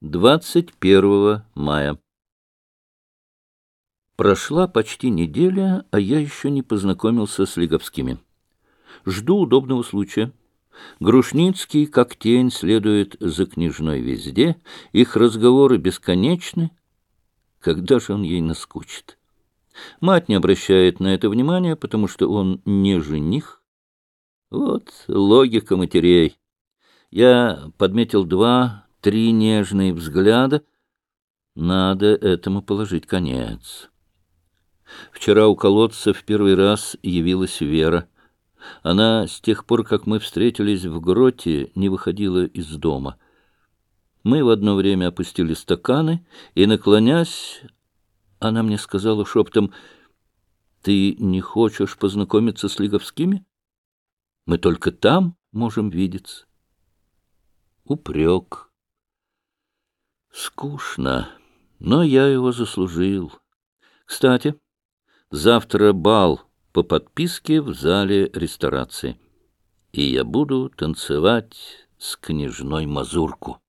21 мая. Прошла почти неделя, а я еще не познакомился с Лиговскими. Жду удобного случая. Грушницкий, как тень, следует за княжной везде, их разговоры бесконечны. Когда же он ей наскучит? Мать не обращает на это внимания, потому что он не жених. Вот логика матерей. Я подметил два три нежные взгляда. Надо этому положить конец. Вчера у колодца в первый раз явилась Вера. Она с тех пор, как мы встретились в гроте, не выходила из дома. Мы в одно время опустили стаканы, и, наклонясь, она мне сказала шептом, «Ты не хочешь познакомиться с Лиговскими? Мы только там можем видеться». Упрек. Скучно, но я его заслужил. Кстати, завтра бал по подписке в зале ресторации, и я буду танцевать с княжной Мазурку.